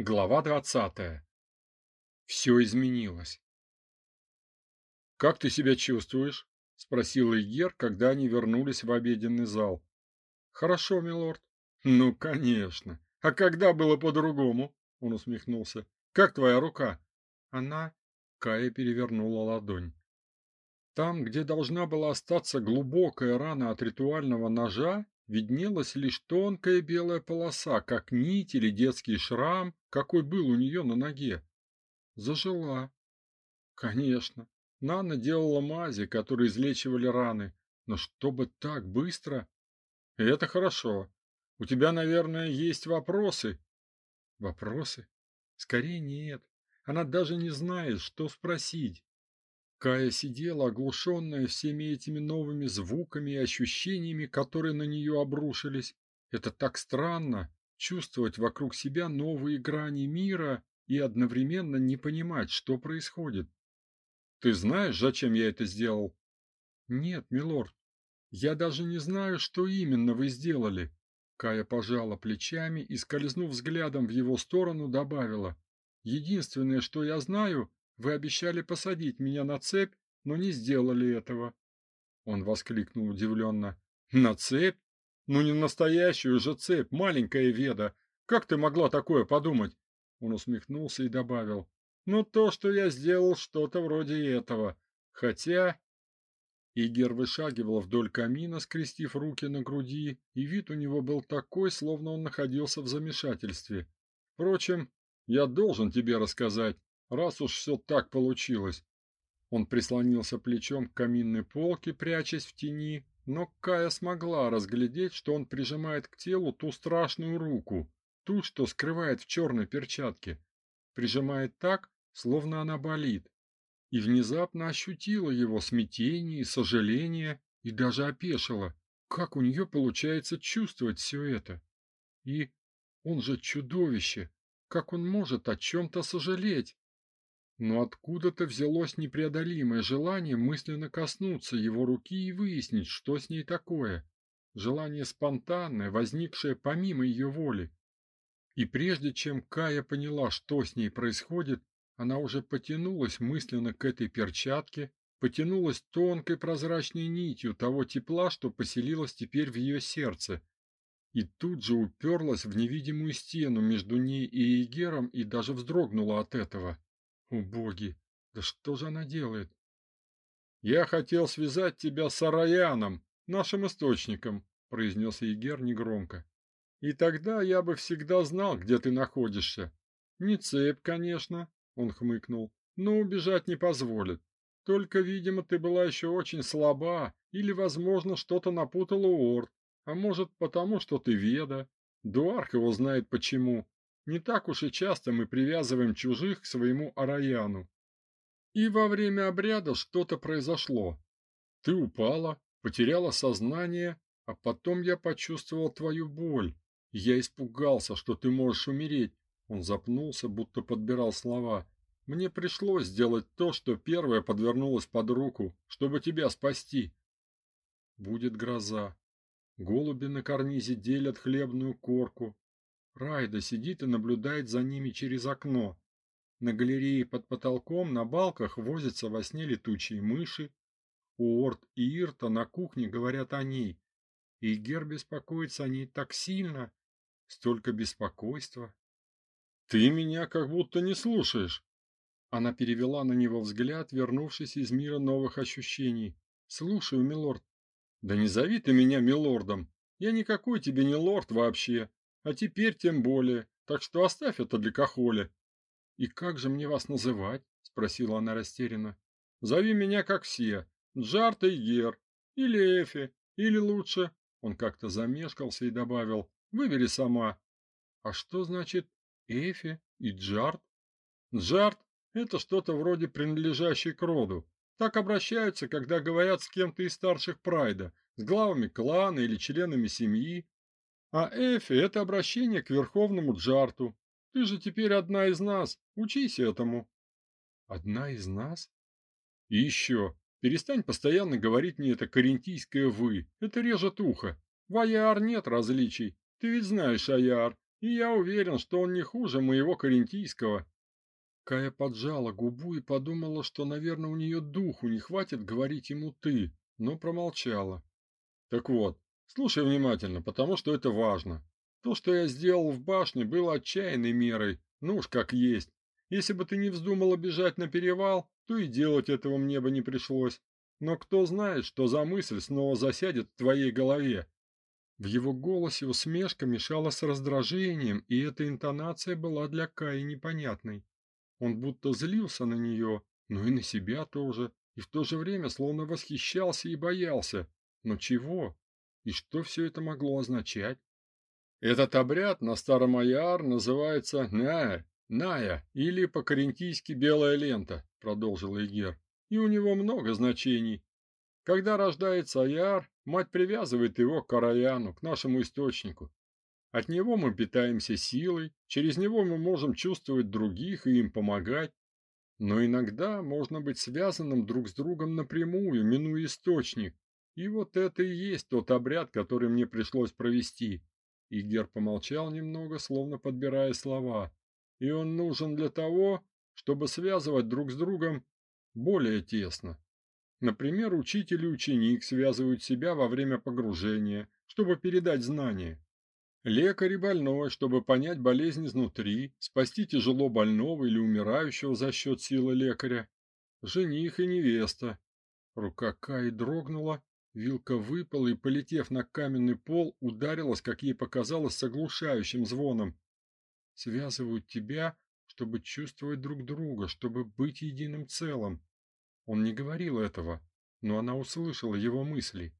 Глава двадцатая. Все изменилось. «Как ты себя чувствуешь?» – спросил Игер, когда они вернулись в обеденный зал. «Хорошо, милорд». «Ну, конечно. А когда было по-другому?» – он усмехнулся. «Как твоя рука?» Она, Кая перевернула ладонь. Там, где должна была остаться глубокая рана от ритуального ножа, виднелась лишь тонкая белая полоса, как нить или детский шрам, какой был у нее на ноге. Зажила. Конечно, Нана делала мази, которые излечивали раны, но чтобы так быстро? Это хорошо. У тебя, наверное, есть вопросы. Вопросы? Скорее нет. Она даже не знает, что спросить. Кая сидела, оглушенная всеми этими новыми звуками и ощущениями, которые на нее обрушились. Это так странно чувствовать вокруг себя новые грани мира и одновременно не понимать, что происходит. Ты знаешь, зачем я это сделал? Нет, милорд. Я даже не знаю, что именно вы сделали. Кая пожала плечами и скользнув взглядом в его сторону, добавила: Единственное, что я знаю, вы обещали посадить меня на цепь, но не сделали этого. Он воскликнул удивленно. На цепь? Ну не настоящую же цепь, маленькая Веда. Как ты могла такое подумать? Он усмехнулся и добавил: "Ну то, что я сделал что-то вроде этого. Хотя Игер вышагивал вдоль камина, скрестив руки на груди, и вид у него был такой, словно он находился в замешательстве. Впрочем, я должен тебе рассказать раз уж все так получилось. Он прислонился плечом к каминной полке, прячась в тени, но Кая смогла разглядеть, что он прижимает к телу ту страшную руку, ту, что скрывает в черной перчатке. Прижимает так, словно она болит. И внезапно ощутила его смятение и сожаление, и даже опешила. Как у нее получается чувствовать все это? И он же чудовище. Как он может о чем то сожалеть? Но откуда-то взялось непреодолимое желание мысленно коснуться его руки и выяснить, что с ней такое. Желание спонтанное, возникшее помимо ее воли. И прежде чем Кая поняла, что с ней происходит, она уже потянулась мысленно к этой перчатке, потянулась тонкой прозрачной нитью того тепла, что поселилось теперь в ее сердце, и тут же уперлась в невидимую стену между ней и Егером и даже вздрогнула от этого. О боги, да что же она делает? Я хотел связать тебя с Араяном, нашим источником, произнес Егер негромко. И тогда я бы всегда знал, где ты находишься. Не цепь, конечно, он хмыкнул, но убежать не позволит. Только, видимо, ты была еще очень слаба, или, возможно, что-то напутала Орд, а может, потому что ты веда. Дуарх его знает почему. Не так уж и часто мы привязываем чужих к своему Араяну. И во время обряда что-то произошло. Ты упала, потеряла сознание, а потом я почувствовал твою боль. Я испугался, что ты можешь умереть. Он запнулся, будто подбирал слова. Мне пришлось сделать то, что первое подвернулось под руку, чтобы тебя спасти. Будет гроза. Голуби на карнизе делят хлебную корку, Райда сидит и наблюдает за ними через окно. На галерее под потолком на балках возятся во сне летучие мыши. Уорд и Ирта на кухне говорят о ней. И Гер беспокоится о ней так сильно, столько беспокойства. Ты меня как будто не слушаешь. Она перевела на него взгляд, вернувшись из мира новых ощущений. Слушаю, милорд. Да не зови ты меня милордом. Я никакой тебе не лорд вообще. А теперь тем более, так что оставь это для Кахоли. И как же мне вас называть? спросила она растерянно. Зови меня как все: Джарт Эйгер, или Эфи, или лучше, он как-то замешкался и добавил: выбери сама. А что значит Эфи и Джарт? Джарт это что-то вроде принадлежащей к роду. Так обращаются, когда говорят с кем-то из старших прайда, с главами клана или членами семьи, а Эфи это обращение к верховному Джарту. Ты же теперь одна из нас. Учись этому. Одна из нас? И еще, перестань постоянно говорить мне это карентийское вы. Это режет ухо. В Аяр нет различий. Ты ведь знаешь Аяр. И я уверен, что он не хуже моего карентийского. Кая поджала губу и подумала, что, наверное, у нее духу не хватит говорить ему ты, но промолчала. Так вот, слушай внимательно, потому что это важно. То, что я сделал в башне, было отчаянной мерой, ну уж как есть. Если бы ты не вздумала бежать на перевал, то и делать этого мне бы не пришлось. Но кто знает, что за мысль снова засядет в твоей голове. В его голосе усмешка мешала с раздражением, и эта интонация была для Каи непонятной. Он будто злился на нее, но и на себя тоже, и в то же время словно восхищался и боялся. Но чего? И что все это могло означать? Этот обряд на старом Аяр называется Ная, Ная или по-карентийски белая лента, продолжил Игер. И у него много значений. Когда рождается Аяр, мать привязывает его к Караяну, к нашему источнику. От него мы питаемся силой, через него мы можем чувствовать других и им помогать. Но иногда можно быть связанным друг с другом напрямую, минуя источник. И вот это и есть тот обряд, который мне пришлось провести. Игер помолчал немного, словно подбирая слова. И он нужен для того, чтобы связывать друг с другом более тесно. Например, учитель и ученик связывают себя во время погружения, чтобы передать знания. Лекарь и больной, чтобы понять болезнь изнутри, спасти тяжело больного или умирающего за счет силы лекаря. Жених и невеста. Рука Каи дрогнула, Вилка выпала и, полетев на каменный пол, ударилась, как ей показалось, с оглушающим звоном. Связывают тебя, чтобы чувствовать друг друга, чтобы быть единым целым. Он не говорил этого, но она услышала его мысли.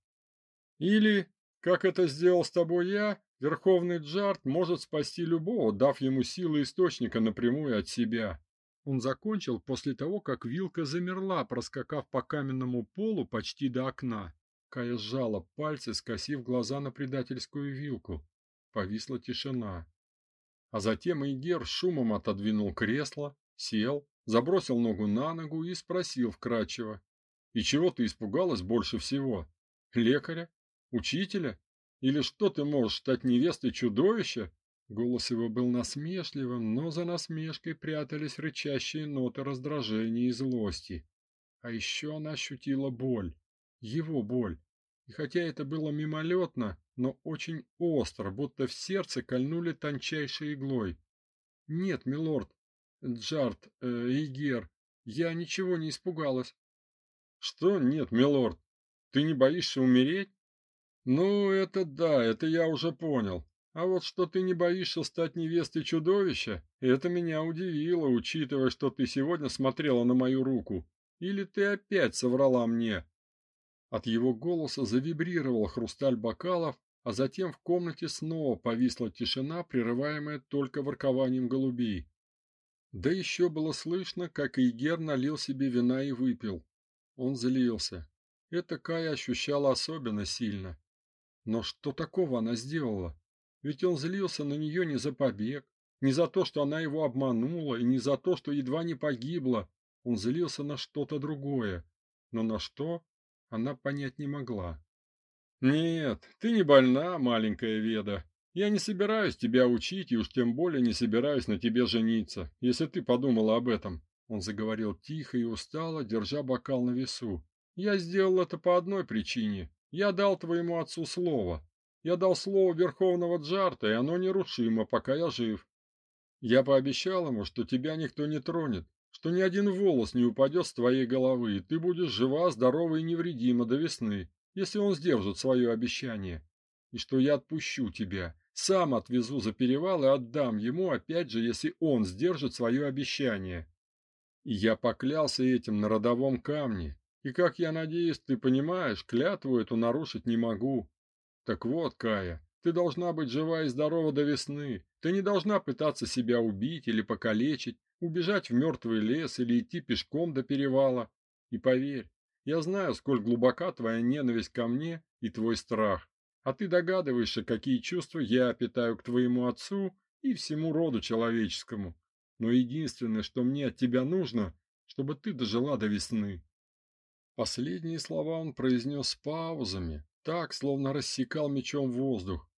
Или, как это сделал с тобой я, Верховный Джарт может спасти любого, дав ему силы источника напрямую от себя. Он закончил после того, как вилка замерла, проскакав по каменному полу почти до окна. Кая сжала пальцы, скосив глаза на предательскую вилку. Повисла тишина. А затем Игер шумом отодвинул кресло, сел, забросил ногу на ногу и спросил вкратчиво: "И чего ты испугалась больше всего? Лекаря? Учителя? Или что ты можешь стать невестой чудовища?" Голос его был насмешливым, но за насмешкой прятались рычащие ноты раздражения и злости. А еще она ощутила боль его боль. И хотя это было мимолетно, но очень остро, будто в сердце кольнули тончайшей иглой. Нет, милорд, Джарт, э, я ничего не испугалась. Что нет, милорд? Ты не боишься умереть? Ну, это да, это я уже понял. А вот что ты не боишься стать невестой чудовища, это меня удивило, учитывая, что ты сегодня смотрела на мою руку. Или ты опять соврала мне? От его голоса завибрировал хрусталь бокалов, а затем в комнате снова повисла тишина, прерываемая только воркованием голубей. Да еще было слышно, как Игер налил себе вина и выпил. Он злился. Это Кая ощущала особенно сильно. Но что такого она сделала? Ведь он злился на нее не за побег, не за то, что она его обманула, и не за то, что едва не погибла. Он злился на что-то другое. Но на что, она понять не могла. Нет, ты не больна, маленькая Веда. Я не собираюсь тебя учить и уж тем более не собираюсь на тебе жениться, если ты подумала об этом. Он заговорил тихо и устало, держа бокал на весу. Я сделал это по одной причине. Я дал твоему отцу слово. Я дал слово Верховного Джарта, и оно нерушимо, пока я жив. Я пообещал ему, что тебя никто не тронет, что ни один волос не упадет с твоей головы, и ты будешь жива, здорова и невредима до весны, если он сдержит свое обещание. И что я отпущу тебя, сам отвезу за перевал и отдам ему, опять же, если он сдержит свое обещание. И я поклялся этим на родовом камне, и, как я надеюсь, ты понимаешь, клятву эту нарушить не могу. Так вот, Кая, ты должна быть жива и здорова до весны. Ты не должна пытаться себя убить или покалечить, убежать в мертвый лес или идти пешком до перевала. И поверь, я знаю, сколь глубока твоя ненависть ко мне и твой страх. А ты догадываешься, какие чувства я питаю к твоему отцу и всему роду человеческому. Но единственное, что мне от тебя нужно, чтобы ты дожила до весны. Последние слова он произнес с паузами, так, словно рассекал мечом воздух.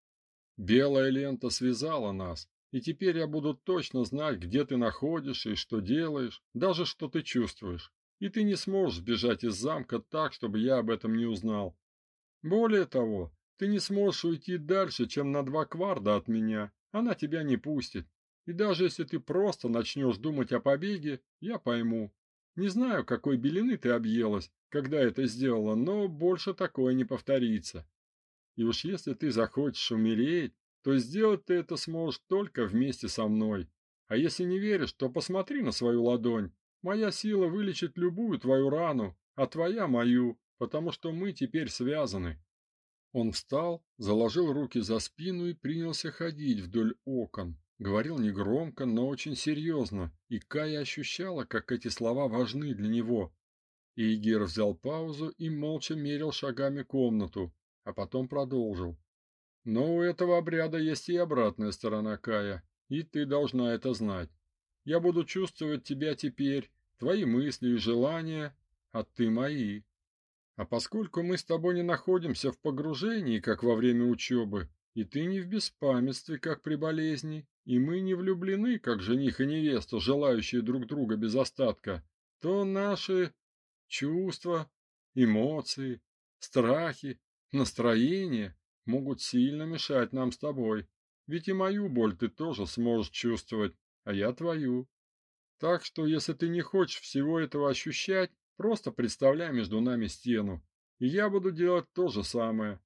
Белая лента связала нас, и теперь я буду точно знать, где ты находишься и что делаешь, даже что ты чувствуешь. И ты не сможешь сбежать из замка так, чтобы я об этом не узнал. Более того, ты не сможешь уйти дальше, чем на два кварда от меня. Она тебя не пустит. И даже если ты просто начнешь думать о побеге, я пойму. Не знаю, какой белины ты объелась, когда это сделала, но больше такое не повторится. И уж если ты захочешь умереть, то сделать ты это сможешь только вместе со мной. А если не веришь, то посмотри на свою ладонь. Моя сила вылечит любую твою рану, а твоя мою, потому что мы теперь связаны. Он встал, заложил руки за спину и принялся ходить вдоль окон. Говорил негромко, но очень серьезно, и Кая ощущала, как эти слова важны для него. Игер взял паузу и молча мерил шагами комнату, а потом продолжил. Но у этого обряда есть и обратная сторона, Кая, и ты должна это знать. Я буду чувствовать тебя теперь, твои мысли и желания, а ты мои. А поскольку мы с тобой не находимся в погружении, как во время учебы, и ты не в беспамятстве, как при болезни, и мы не влюблены, как жених и невеста, желающие друг друга без остатка, то наши чувства, эмоции, страхи, настроения могут сильно мешать нам с тобой. Ведь и мою боль ты тоже сможешь чувствовать, а я твою. Так что, если ты не хочешь всего этого ощущать, просто представляй между нами стену, и я буду делать то же самое.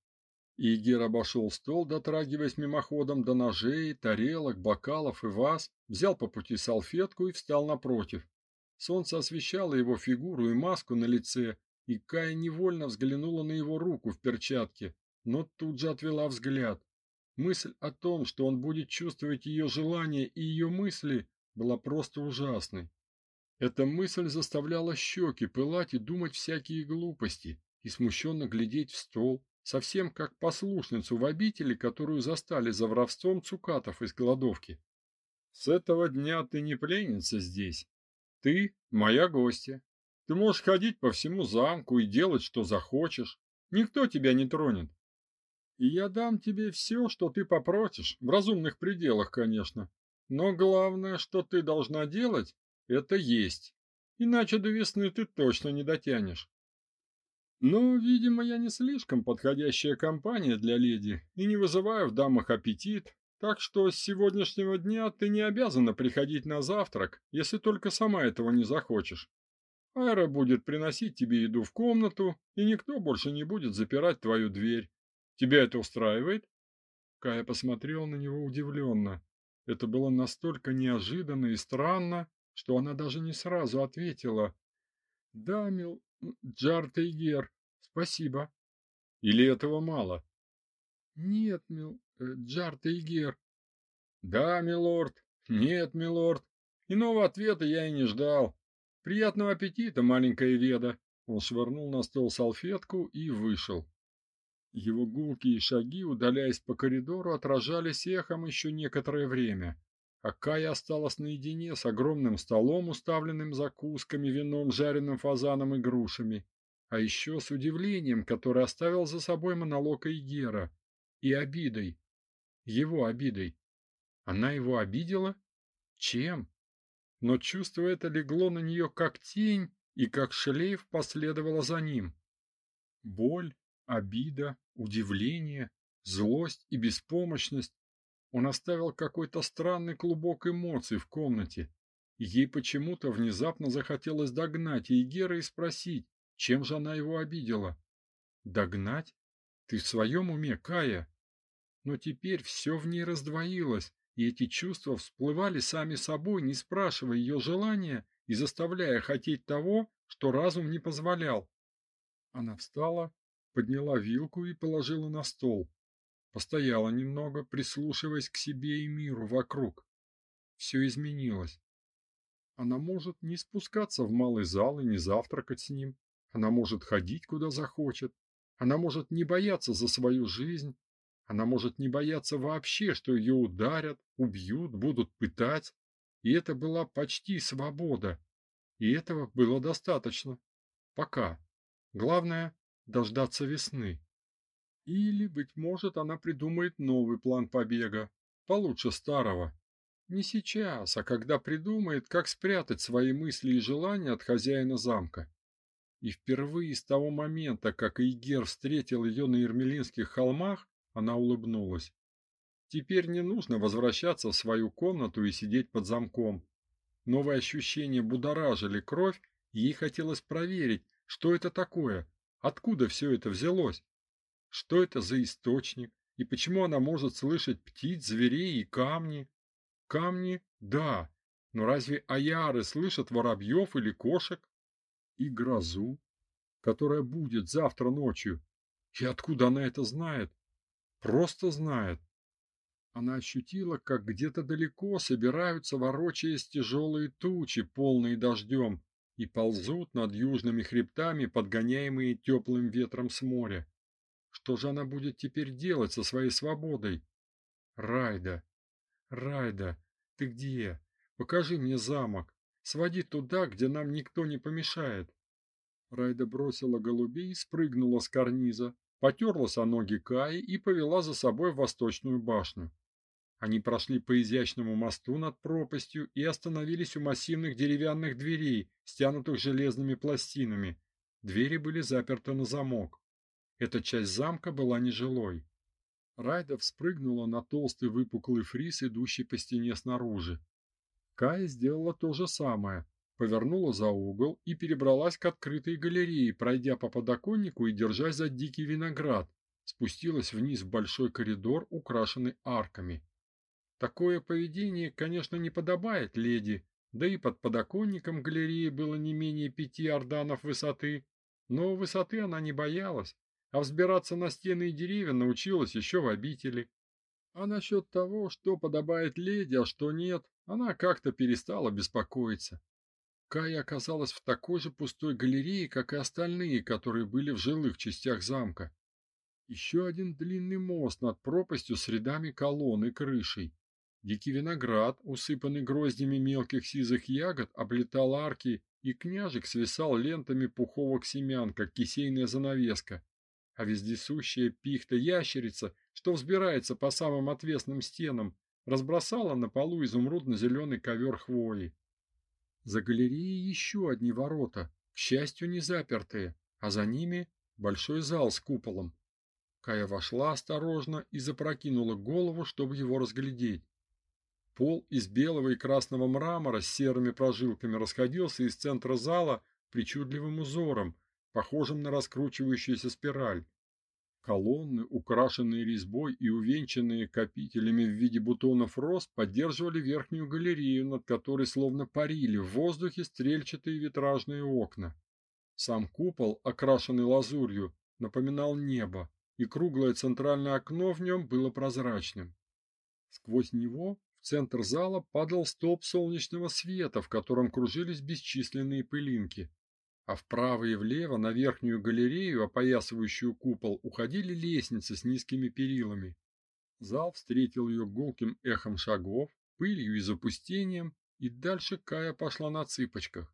Игер обошел стол, дотрагиваясь мимоходом до ножей, тарелок, бокалов и ваз, взял по пути салфетку и встал напротив. Солнце освещало его фигуру и маску на лице, и Кая невольно взглянула на его руку в перчатке, но тут же отвела взгляд. Мысль о том, что он будет чувствовать ее желания и ее мысли, была просто ужасной. Эта мысль заставляла щеки пылать и думать всякие глупости, и смущенно глядеть в стол, совсем как послушницу в обители, которую застали за воровством цукатов из кладовки. С этого дня ты не пленница здесь. Ты моя гостья. Ты можешь ходить по всему замку и делать, что захочешь. Никто тебя не тронет. И я дам тебе все, что ты попросишь, в разумных пределах, конечно. Но главное, что ты должна делать, это есть. Иначе до весны ты точно не дотянешь. Но, видимо, я не слишком подходящая компания для леди и не вызываю в дамах аппетит, так что с сегодняшнего дня ты не обязана приходить на завтрак, если только сама этого не захочешь. Айра будет приносить тебе еду в комнату, и никто больше не будет запирать твою дверь. Тебя это устраивает? Кая посмотрела на него удивленно. Это было настолько неожиданно и странно, что она даже не сразу ответила. Да, мил Джарт Эйгер, спасибо. Или этого мало? Нет, мил э, Джарт Эйгер. Да, милорд. Нет, милорд. Иного ответа я и не ждал. Приятного аппетита, маленькая Веда. Он швырнул на стол салфетку и вышел. Его гулкие шаги, удаляясь по коридору, отражались эхом еще некоторое время. А Кая осталась наедине с огромным столом, уставленным закусками, вином, жареным фазаном и грушами, а еще с удивлением, которое оставил за собой монолог Игера, и обидой. Его обидой. Она его обидела? Чем? Но чувство это легло на нее как тень, и как шлейф последовало за ним. Боль, обида, удивление, злость и беспомощность. Он оставил какой-то странный клубок эмоций в комнате. ей почему-то внезапно захотелось догнать Егера и спросить, чем же она его обидела. Догнать? Ты в своем уме, Кая? Но теперь все в ней раздвоилось, и эти чувства всплывали сами собой, не спрашивая ее желания и заставляя хотеть того, что разум не позволял. Она встала, подняла вилку и положила на стол. Постояла немного, прислушиваясь к себе и миру вокруг. Все изменилось. Она может не спускаться в малый зал и не завтракать с ним. Она может ходить куда захочет. Она может не бояться за свою жизнь. Она может не бояться вообще, что ее ударят, убьют, будут пытать. И это была почти свобода. И этого было достаточно. Пока. Главное дождаться весны. Или, быть может, она придумает новый план побега, получше старого. Не сейчас, а когда придумает, как спрятать свои мысли и желания от хозяина замка. И впервые с того момента, как Игер встретил ее на Ермелинских холмах, она улыбнулась. Теперь не нужно возвращаться в свою комнату и сидеть под замком. Новые ощущения будоражили кровь, и ей хотелось проверить, что это такое, откуда все это взялось. Что это за источник и почему она может слышать птиц, зверей и камни? Камни? Да. Но разве аяры слышат воробьев или кошек? и грозу, которая будет завтра ночью. И откуда она это знает? Просто знает. Она ощутила, как где-то далеко собираются, ворочаясь тяжелые тучи, полные дождем, и ползут над южными хребтами, подгоняемые теплым ветром с моря. Что же она будет теперь делать со своей свободой? Райда, Райда, ты где? Покажи мне замок. Своди туда, где нам никто не помешает. Райда бросила голубей, спрыгнула с карниза, потерлась о ноги Каи и повела за собой в восточную башню. Они прошли по изящному мосту над пропастью и остановились у массивных деревянных дверей, стянутых железными пластинами. Двери были заперты на замок. Эта часть замка была нежилой. Райда спрыгнула на толстый выпуклый фриз, идущий по стене снаружи. Кая сделала то же самое, повернула за угол и перебралась к открытой галерее, пройдя по подоконнику и держась за дикий виноград, спустилась вниз в большой коридор, украшенный арками. Такое поведение, конечно, не подобает леди, да и под подоконником галереи было не менее пяти орданов высоты, но высоты она не боялась, а взбираться на стены и деревья научилась еще в обители. А насчет того, что подобает леди, а что нет, она как-то перестала беспокоиться. Кая оказалась в такой же пустой галерее, как и остальные, которые были в жилых частях замка. Еще один длинный мост над пропастью с рядами колонн и крышей. Дикий виноград, усыпанный гроздями мелких сизых ягод, облетал арки, и княжик свисал лентами пуховок семян, как кисейная занавеска. А вездесущая пихта-ящерица что взбирается по самым отвесным стенам, разбросала на полу изумрудно-зеленый ковер хвои. За галереей еще одни ворота, к счастью, не запертые, а за ними большой зал с куполом. Кая вошла осторожно и запрокинула голову, чтобы его разглядеть. Пол из белого и красного мрамора с серыми прожилками расходился из центра зала причудливым узором, похожим на раскручивающуюся спираль. Колонны, украшенные резьбой и увенчанные капителями в виде бутонов роз, поддерживали верхнюю галерею, над которой словно парили в воздухе стрельчатые витражные окна. Сам купол, окрашенный лазурью, напоминал небо, и круглое центральное окно в нем было прозрачным. Сквозь него центр зала падал столб солнечного света, в котором кружились бесчисленные пылинки а вправо и влево на верхнюю галерею, опоясывающую купол, уходили лестницы с низкими перилами. Зал встретил ее гулким эхом шагов, пылью и запустением, и дальше Кая пошла на цыпочках.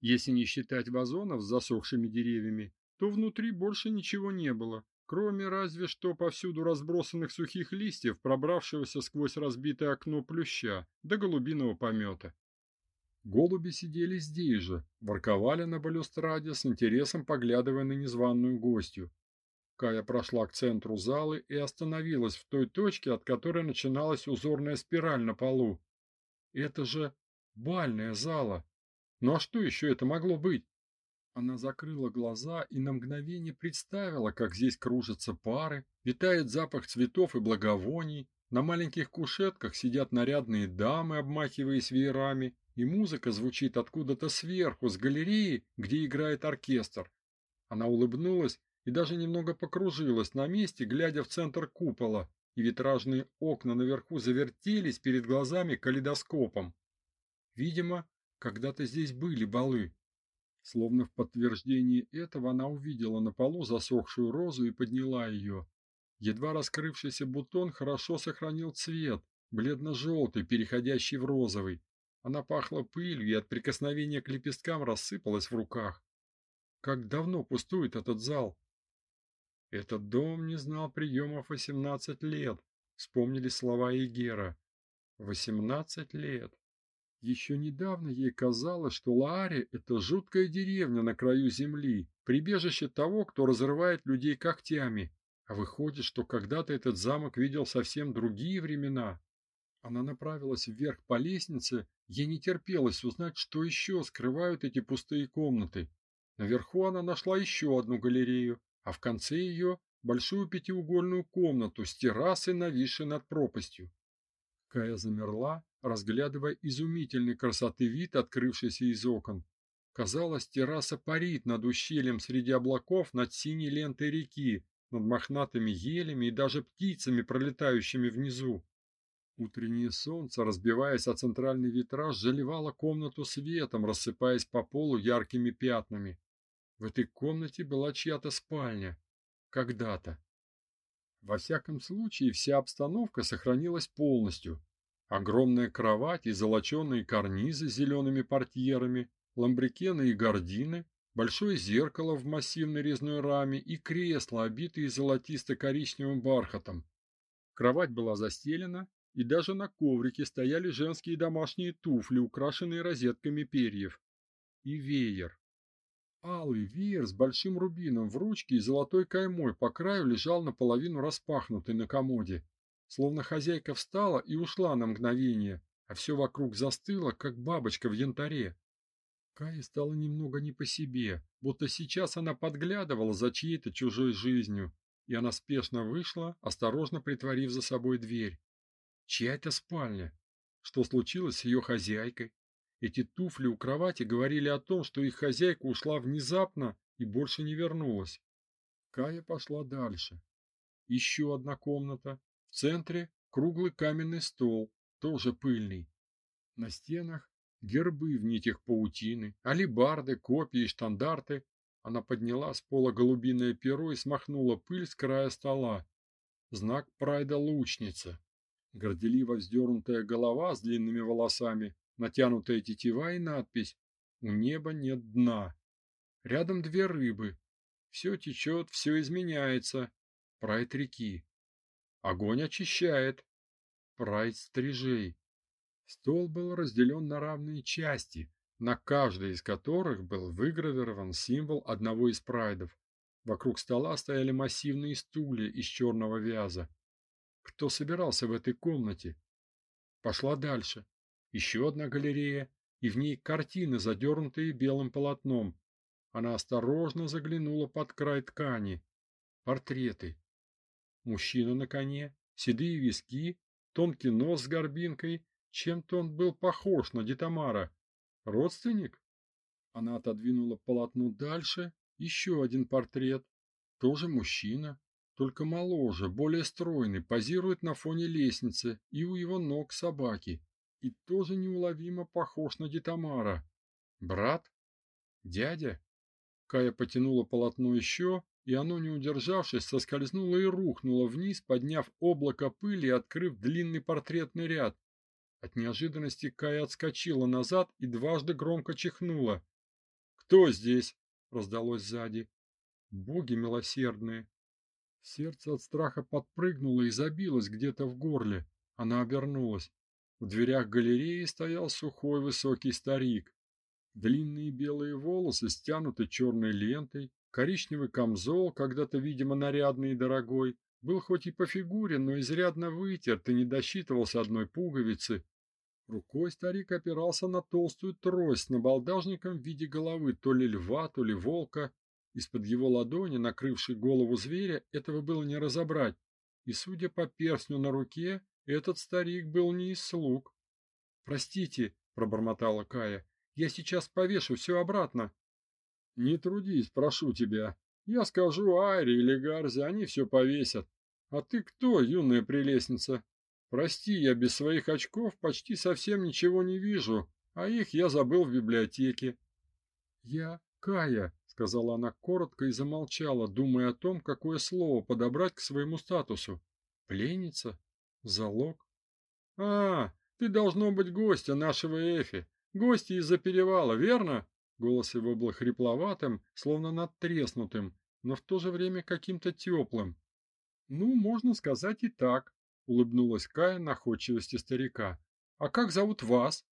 Если не считать вазонов с засохшими деревьями, то внутри больше ничего не было, кроме разве что повсюду разбросанных сухих листьев, пробравшегося сквозь разбитое окно плюща, до голубиного помета. Голуби сидели здесь же, ворковали на балюстраде с интересом поглядывая на незваную гостью. Кая прошла к центру залы и остановилась в той точке, от которой начиналась узорная спираль на полу. Это же бальная зала. Ну а что еще это могло быть? Она закрыла глаза и на мгновение представила, как здесь кружатся пары, витает запах цветов и благовоний, на маленьких кушетках сидят нарядные дамы, обмахиваясь веерами, и музыка звучит откуда-то сверху, с галереи, где играет оркестр. Она улыбнулась и даже немного покружилась на месте, глядя в центр купола, и витражные окна наверху завертелись перед глазами калейдоскопом. Видимо, когда-то здесь были балы. Словно в подтверждение этого она увидела на полу засохшую розу и подняла ее. Едва раскрывшийся бутон хорошо сохранил цвет, бледно-желтый, переходящий в розовый. Она пахла пылью и от прикосновения к лепесткам рассыпалась в руках. Как давно пустует этот зал? Этот дом не знал приемов 18 лет. Вспомнили слова Игера. 18 лет. Еще недавно ей казалось, что Лааре это жуткая деревня на краю земли, прибежище того, кто разрывает людей когтями. А выходит, что когда-то этот замок видел совсем другие времена. Она направилась вверх по лестнице, ей не терпелось узнать, что еще скрывают эти пустые комнаты. Наверху она нашла еще одну галерею, а в конце ее большую пятиугольную комнату с террасой, нависшей над пропастью. Кая замерла, разглядывая изумительной красоты вид, открывшийся из окон. Казалось, терраса парит над ущельем среди облаков над синей лентой реки, над мохнатыми елями и даже птицами, пролетающими внизу. Утреннее солнце, разбиваясь о центральный витраж, заливало комнату светом, рассыпаясь по полу яркими пятнами. В этой комнате была чья-то спальня. Когда-то. Во всяком случае, вся обстановка сохранилась полностью. Огромная кровать и золоченые карнизы с зелеными портьерами, ламбрикены и гардины, большое зеркало в массивной резной раме и кресло, обитые золотисто-коричневым бархатом. Кровать была застелена, и даже на коврике стояли женские домашние туфли, украшенные розетками перьев. И веер. Алый веер с большим рубином в ручке и золотой каймой по краю лежал наполовину распахнутый на комоде. Словно хозяйка встала и ушла на мгновение, а все вокруг застыло, как бабочка в янтаре. Кае стало немного не по себе, будто сейчас она подглядывала за чьей-то чужой жизнью, и она спешно вышла, осторожно притворив за собой дверь. Чья это спальня? Что случилось с ее хозяйкой? Эти туфли у кровати говорили о том, что их хозяйка ушла внезапно и больше не вернулась. Кая пошла дальше. Еще одна комната. В центре круглый каменный стол, тоже пыльный. На стенах гербы в нитях паутины, алебарды, копии и штандарты. Она подняла с пола голубиное перо и смахнула пыль с края стола. Знак прайда лучница. Горделиво вздернутая голова с длинными волосами натянутая тетива и надпись «У неба нет дна». Рядом две рыбы. Все течет, все изменяется. Прайд реки. Огонь очищает. Прайд стрижей. Стол был разделен на равные части, на каждой из которых был выгравирован символ одного из прайдов. Вокруг стола стояли массивные стулья из черного вяза. Кто собирался в этой комнате? Пошла дальше. Еще одна галерея, и в ней картины, задернутые белым полотном. Она осторожно заглянула под край ткани. Портреты. Мужчина на коне, седые виски, тонкий нос с горбинкой. Чем-то он был похож на Дитамара. Родственник? Она отодвинула полотно дальше. Еще один портрет. Тоже мужчина, только моложе, более стройный, позирует на фоне лестницы, и у его ног собаки и тоже неуловимо похож на Дитамара. Брат? Дядя? Кая потянула полотно еще, и оно, не удержавшись, соскользнуло и рухнуло вниз, подняв облако пыли и открыв длинный портретный ряд. От неожиданности Кая отскочила назад и дважды громко чихнула. «Кто здесь?» — раздалось сзади. «Боги милосердные!» Сердце от страха подпрыгнуло и забилось где-то в горле. Она обернулась. В дверях галереи стоял сухой высокий старик. Длинные белые волосы стянуты черной лентой, коричневый камзол, когда-то, видимо, нарядный и дорогой, был хоть и по фигуре, но изрядно вытерт и не досчитывался одной пуговицы. Рукой старик опирался на толстую трость с набалдажником в виде головы то ли льва, то ли волка. Из-под его ладони, накрывшей голову зверя, этого было не разобрать. И, судя по перстню на руке, этот старик был не из слуг. Простите, пробормотала Кая. Я сейчас повешу все обратно. Не трудись, прошу тебя. Я скажу Айре или Гарзе, они все повесят. А ты кто, юная прелестница? Прости, я без своих очков почти совсем ничего не вижу, а их я забыл в библиотеке. Я Кая, сказала она коротко и замолчала, думая о том, какое слово подобрать к своему статусу. Пленница? Залог? А, ты должно быть гостья нашего Эфи. Гости из-за перевала, верно? Голос его был хрипловатым, словно надтреснутым, но в то же время каким-то теплым. Ну, можно сказать и так, улыбнулась Кая находчивости старика. А как зовут вас?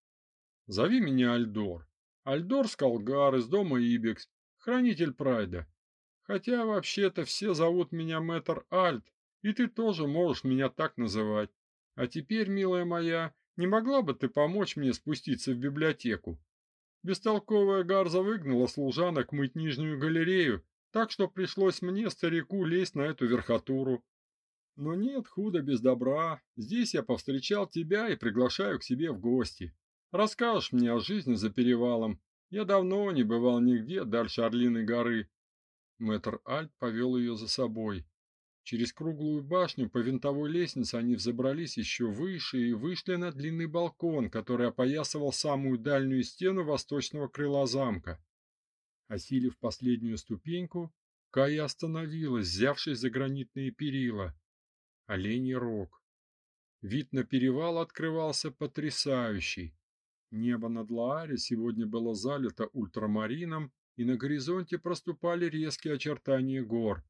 Зови меня Альдор. Альдор Скалгар из дома Ибекс, хранитель Прайда. Хотя вообще-то все зовут меня Мэтр Альт, и ты тоже можешь меня так называть. А теперь, милая моя, не могла бы ты помочь мне спуститься в библиотеку? Бестолковая Гарза выгнала служанок мыть нижнюю галерею, так что пришлось мне, старику, лезть на эту верхотуру. Но нет худа без добра. Здесь я повстречал тебя и приглашаю к себе в гости. Расскажешь мне о жизни за перевалом. Я давно не бывал нигде дальше Орлиной горы. Мэтр Альт повел ее за собой. Через круглую башню по винтовой лестнице они взобрались еще выше и вышли на длинный балкон, который опоясывал самую дальнюю стену восточного крыла замка. Осилив последнюю ступеньку, Кая остановилась, взявшись за гранитные перила. Оленей рог. Вид на перевал открывался потрясающий. Небо над Лааре сегодня было залито ультрамарином, и на горизонте проступали резкие очертания гор.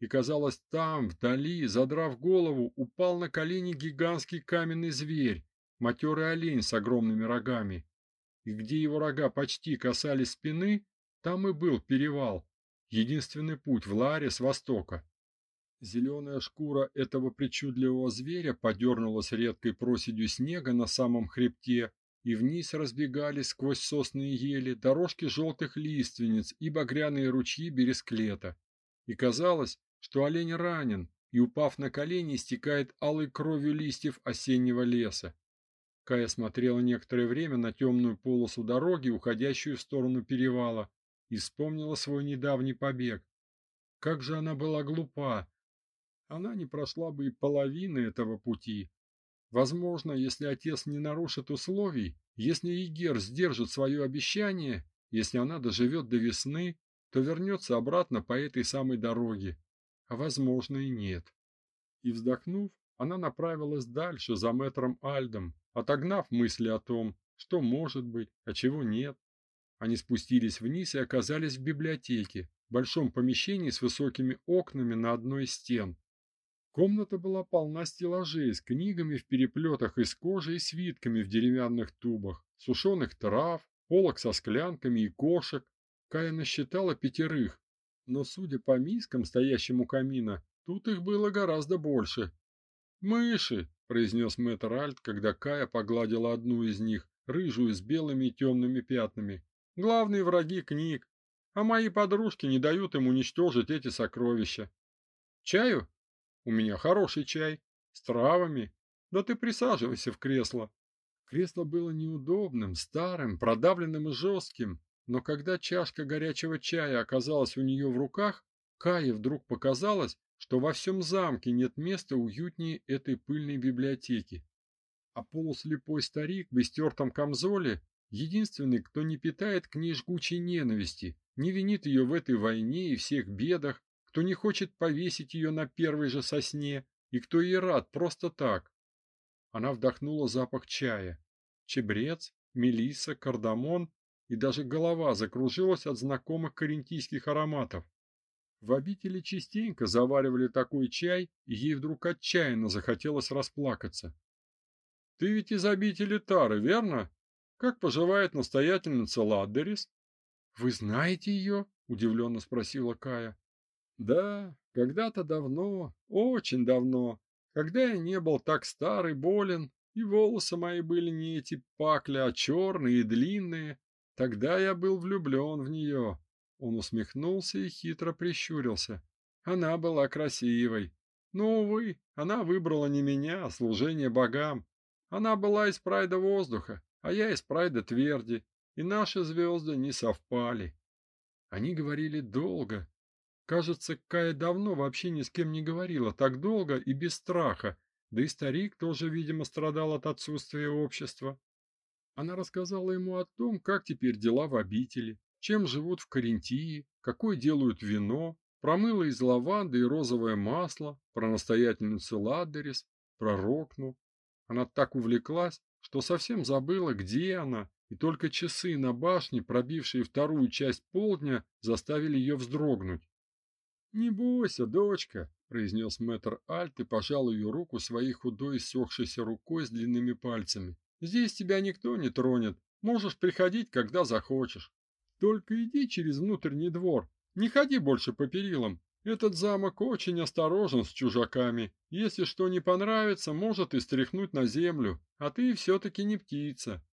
И казалось, там, вдали, задрав голову, упал на колени гигантский каменный зверь, матерый олень с огромными рогами. И где его рога почти касались спины, там и был перевал, единственный путь в Ларе с востока. Зеленая шкура этого причудливого зверя подернулась редкой проседью снега на самом хребте, и вниз разбегались сквозь сосны и ели дорожки желтых лиственниц и багряные ручьи бересклета. И казалось, что олень ранен и, упав на колени, истекает алой кровью листьев осеннего леса. Кая смотрела некоторое время на темную полосу дороги, уходящую в сторону перевала, и вспомнила свой недавний побег. Как же она была глупа! Она не прошла бы и половины этого пути, Возможно, если отец не нарушит условий, если Игер сдержит свое обещание, если она доживет до весны, то вернется обратно по этой самой дороге. А возможно и нет. И вздохнув, она направилась дальше за мэтром Альдом, отогнав мысли о том, что может быть, а чего нет. Они спустились вниз и оказались в библиотеке, большом помещении с высокими окнами на одной из стен. Комната была полна стеллажей с книгами в переплетах из кожи и свитками в деревянных тубах, сушеных трав, полок со склянками и кошек. Кая насчитала пятерых, но, судя по мискам, стоящим у камина, тут их было гораздо больше. «Мыши!» – произнес мэтр Альт, когда Кая погладила одну из них, рыжую с белыми и темными пятнами. «Главные враги книг, а мои подружки не дают им уничтожить эти сокровища. Чаю?» У меня хороший чай с травами. Да ты присаживайся в кресло. Кресло было неудобным, старым, продавленным и жестким, но когда чашка горячего чая оказалась у нее в руках, Кае вдруг показалось, что во всем замке нет места уютнее этой пыльной библиотеки. А полуслепой старик в истертом камзоле единственный, кто не питает к ней жгучей ненависти, не винит ее в этой войне и всех бедах, кто не хочет повесить ее на первой же сосне и кто ей рад просто так. Она вдохнула запах чая, чебрец, мелисса, кардамон, и даже голова закружилась от знакомых карентийских ароматов. В обители частенько заваривали такой чай, и ей вдруг отчаянно захотелось расплакаться. Ты ведь из обители Тары, верно? Как поживает настоятельница Ладдерис? Вы знаете ее? удивленно спросила Кая. Да, когда-то давно, очень давно, когда я не был так стар и болен, и волосы мои были не эти пакли, а черные и длинные, тогда я был влюблен в нее. Он усмехнулся и хитро прищурился. Она была красивой. Но, увы, она выбрала не меня, а служение богам. Она была из прайда воздуха, а я из прайда тверди, и наши звезды не совпали. Они говорили долго, Кажется, Кая давно вообще ни с кем не говорила так долго и без страха, да и старик тоже, видимо, страдал от отсутствия общества. Она рассказала ему о том, как теперь дела в обители, чем живут в Карентии, какое делают вино, про мыло из лаванды и розовое масло, про настоятельницу Ладдерис, про Рокну. Она так увлеклась, что совсем забыла, где она, и только часы на башне, пробившие вторую часть полдня, заставили ее вздрогнуть. Не бойся, дочка, произнес мэтр Альт и пожал ее руку своей худой иссохшейся рукой с длинными пальцами. Здесь тебя никто не тронет. Можешь приходить, когда захочешь. Только иди через внутренний двор. Не ходи больше по перилам. Этот замок очень осторожен с чужаками. Если что не понравится, может и стряхнуть на землю, а ты все таки не птица.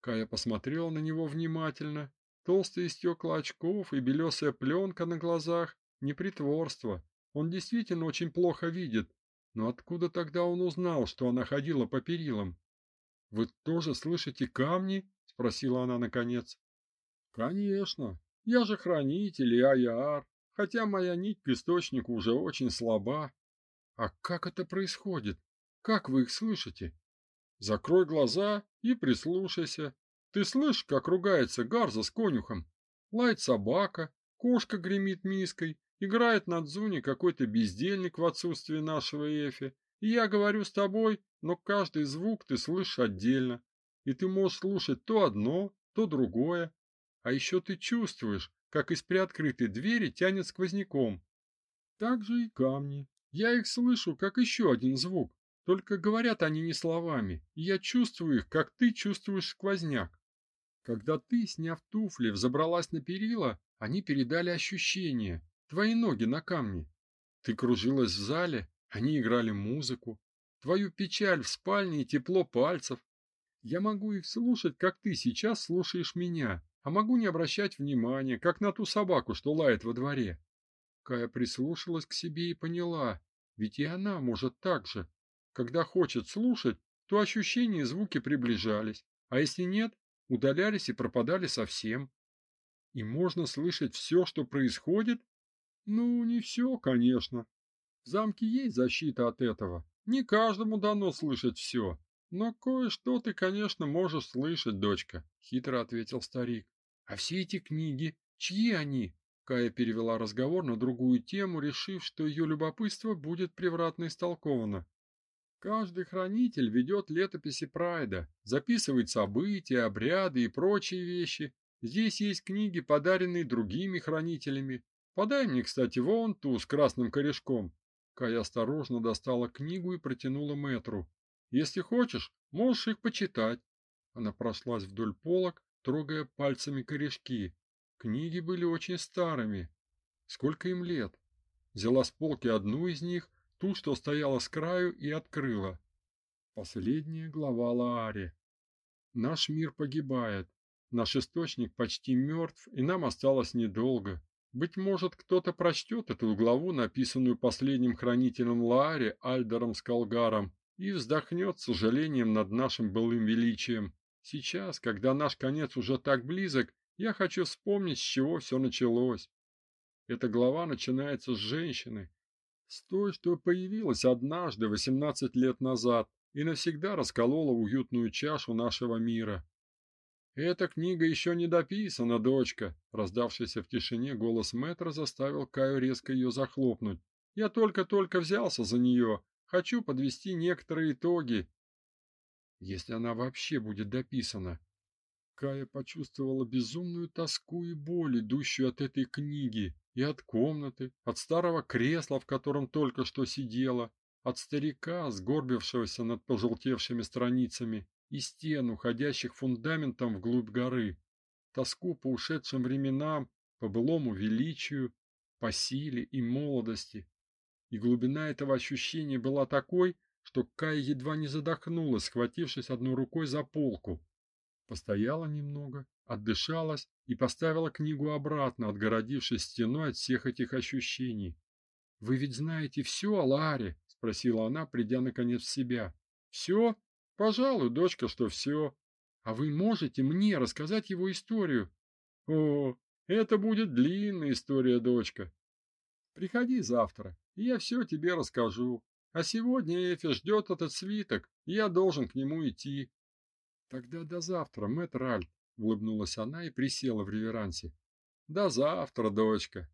Кая посмотрела на него внимательно. Толстые стекла очков и белесая пленка на глазах не притворство. Он действительно очень плохо видит. Но откуда тогда он узнал, что она ходила по перилам? Вы тоже слышите камни? спросила она наконец. Конечно. Я же хранитель и хотя моя нить к источнику уже очень слаба. А как это происходит? Как вы их слышите? Закрой глаза и прислушайся. Ты слышишь, как ругается Гарза с конюхом? Лает собака, кошка гремит миской, играет на дзуне какой-то бездельник в отсутствие нашего Эфи. Я говорю с тобой, но каждый звук ты слышишь отдельно. И ты можешь слушать то одно, то другое. А еще ты чувствуешь, как из приоткрытой двери тянет сквозняком. Так же и камни. Я их слышу, как еще один звук. Только говорят они не словами, и я чувствую их, как ты чувствуешь сквозняк. Когда ты, сняв туфли, взобралась на перила, они передали ощущение, твои ноги на камне. Ты кружилась в зале, они играли музыку. Твою печаль в спальне и тепло пальцев. Я могу их слушать, как ты сейчас слушаешь меня, а могу не обращать внимания, как на ту собаку, что лает во дворе. Кая прислушалась к себе и поняла, ведь и она может так же. Когда хочет слушать, то ощущения и звуки приближались, а если нет, удалялись и пропадали совсем. И можно слышать все, что происходит, ну, не все, конечно. В замке есть защита от этого. Не каждому дано слышать все. Но кое-что ты, конечно, можешь слышать, дочка, хитро ответил старик. А все эти книги, чьи они? Кая перевела разговор на другую тему, решив, что ее любопытство будет превратно истолковано. Каждый хранитель ведет летописи Прайда, записывает события, обряды и прочие вещи. Здесь есть книги, подаренные другими хранителями, Подай мне, кстати, вон ту с красным корешком. Кая осторожно достала книгу и протянула Мэтру. Если хочешь, можешь их почитать. Она прошлась вдоль полок, трогая пальцами корешки. Книги были очень старыми. Сколько им лет? Взяла с полки одну из них, ту, что стояла с краю, и открыла. Последняя глава Лаари. Наш мир погибает. Наш источник почти мертв, и нам осталось недолго. Быть может, кто-то прочтет эту главу, написанную последним хранителем Лаари Альдером Скалгаром, и вздохнет с сожалением над нашим былым величием. Сейчас, когда наш конец уже так близок, я хочу вспомнить, с чего все началось. Эта глава начинается с женщины, с той, что появилась однажды 18 лет назад и навсегда расколола уютную чашу нашего мира. Эта книга еще не дописана, дочка, раздавшийся в тишине голос мэтра заставил Каю резко ее захлопнуть. Я только-только взялся за нее. Хочу подвести некоторые итоги. Если она вообще будет дописана. Кая почувствовала безумную тоску и боль, идущую от этой книги, и от комнаты, от старого кресла, в котором только что сидела, от старика, сгорбившегося над пожелтевшими страницами, и стен, уходящих фундаментом вглубь горы, тоску по ушедшим временам, по былому величию, по силе и молодости. И глубина этого ощущения была такой, что Кая едва не задохнулась, схватившись одной рукой за полку. Постояла немного, отдышалась и поставила книгу обратно, отгородившись стеной от всех этих ощущений. Вы ведь знаете все о Ларе, спросила она, придя наконец в себя. «Все?» Пожалуй, дочка, что все. А вы можете мне рассказать его историю? О, это будет длинная история, дочка. Приходи завтра, и я все тебе расскажу. А сегодня Эфи ждет этот свиток, и я должен к нему идти. Тогда до завтра, мэтр Альт, улыбнулась она и присела в реверансе. До завтра, дочка.